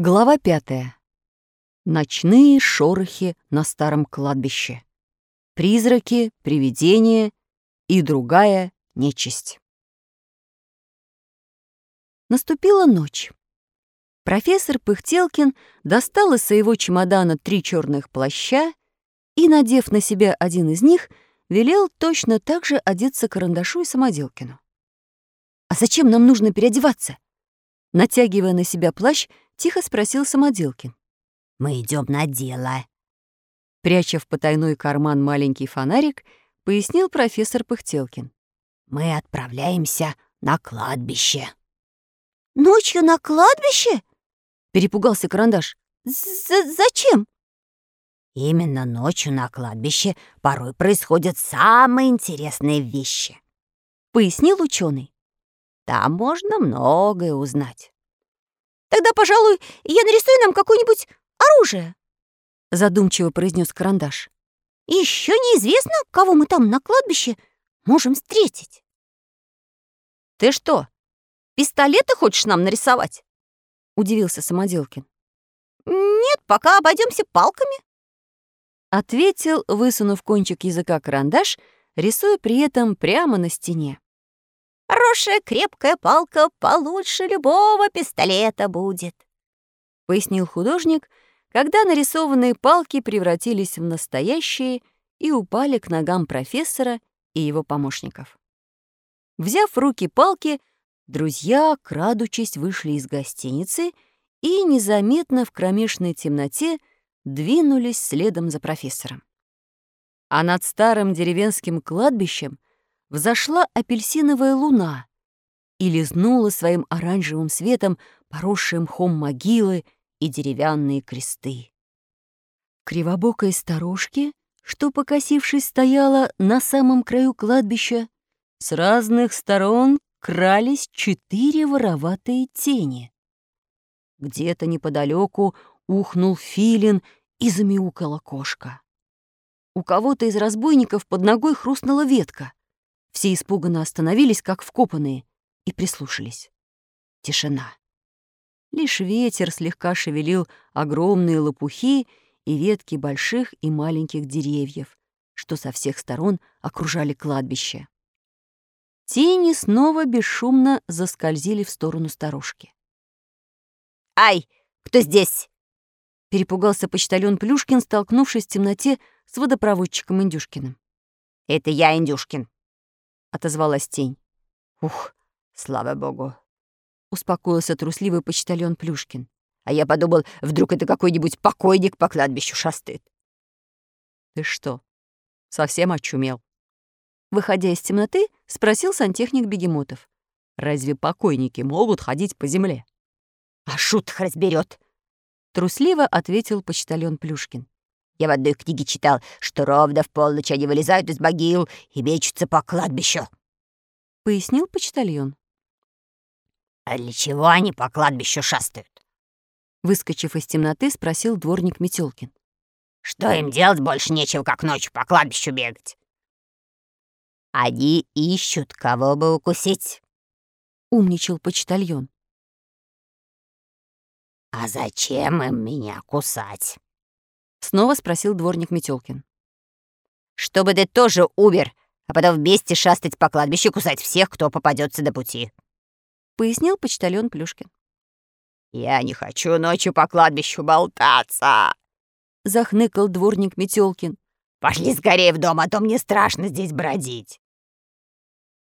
Глава пятая. Ночные шорохи на старом кладбище. Призраки, привидения и другая нечисть. Наступила ночь. Профессор Пыхтелкин достал из своего чемодана три черных плаща и, надев на себя один из них, велел точно так же одеться Карандашу и Самоделкину. «А зачем нам нужно переодеваться?» Натягивая на себя плащ, Тихо спросил Самоделкин. «Мы идем на дело». Пряча в потайной карман маленький фонарик, пояснил профессор Пыхтелкин. «Мы отправляемся на кладбище». «Ночью на кладбище?» — перепугался Карандаш. З «Зачем?» «Именно ночью на кладбище порой происходят самые интересные вещи», — пояснил ученый. «Там можно многое узнать». Тогда, пожалуй, я нарисую нам какое-нибудь оружие», — задумчиво произнес карандаш. Еще неизвестно, кого мы там на кладбище можем встретить». «Ты что, пистолеты хочешь нам нарисовать?» — удивился Самоделкин. «Нет, пока обойдемся палками», — ответил, высунув кончик языка карандаш, рисуя при этом прямо на стене. Хорошая крепкая палка получше любого пистолета будет», — пояснил художник, когда нарисованные палки превратились в настоящие и упали к ногам профессора и его помощников. Взяв в руки палки, друзья, крадучись, вышли из гостиницы и незаметно в кромешной темноте двинулись следом за профессором. А над старым деревенским кладбищем — взошла апельсиновая луна и лизнула своим оранжевым светом поросшие мхом могилы и деревянные кресты. Кривобокой сторожке, что, покосившись, стояла на самом краю кладбища, с разных сторон крались четыре вороватые тени. Где-то неподалеку ухнул филин и замяукала кошка. У кого-то из разбойников под ногой хрустнула ветка. Все испуганно остановились, как вкопанные, и прислушались. Тишина. Лишь ветер слегка шевелил огромные лопухи и ветки больших и маленьких деревьев, что со всех сторон окружали кладбище. Тени снова бесшумно заскользили в сторону сторожки. «Ай, кто здесь?» Перепугался почтальон Плюшкин, столкнувшись в темноте с водопроводчиком Индюшкиным. «Это я, Индюшкин», — отозвалась тень. «Ух, слава богу!» — успокоился трусливый почтальон Плюшкин. «А я подумал, вдруг это какой-нибудь покойник по кладбищу шастает». «Ты что, совсем очумел?» Выходя из темноты, спросил сантехник Бегемотов. «Разве покойники могут ходить по земле?» «А шут их разберет, трусливо ответил почтальон Плюшкин. Я в одной книге читал, что ровно в полночь они вылезают из могил и мечутся по кладбищу. Пояснил почтальон. А для чего они по кладбищу шастают? Выскочив из темноты, спросил дворник Метелкин. Что им делать больше нечего, как ночью по кладбищу бегать? Они ищут, кого бы укусить. Умничал почтальон. А зачем им меня кусать? Снова спросил дворник Метелкин. «Чтобы ты тоже умер, а потом вместе шастать по кладбищу кусать всех, кто попадется до пути», — пояснил почтальон Плюшкин. «Я не хочу ночью по кладбищу болтаться», — захныкал дворник Метелкин. «Пошли скорее в дом, а то мне страшно здесь бродить».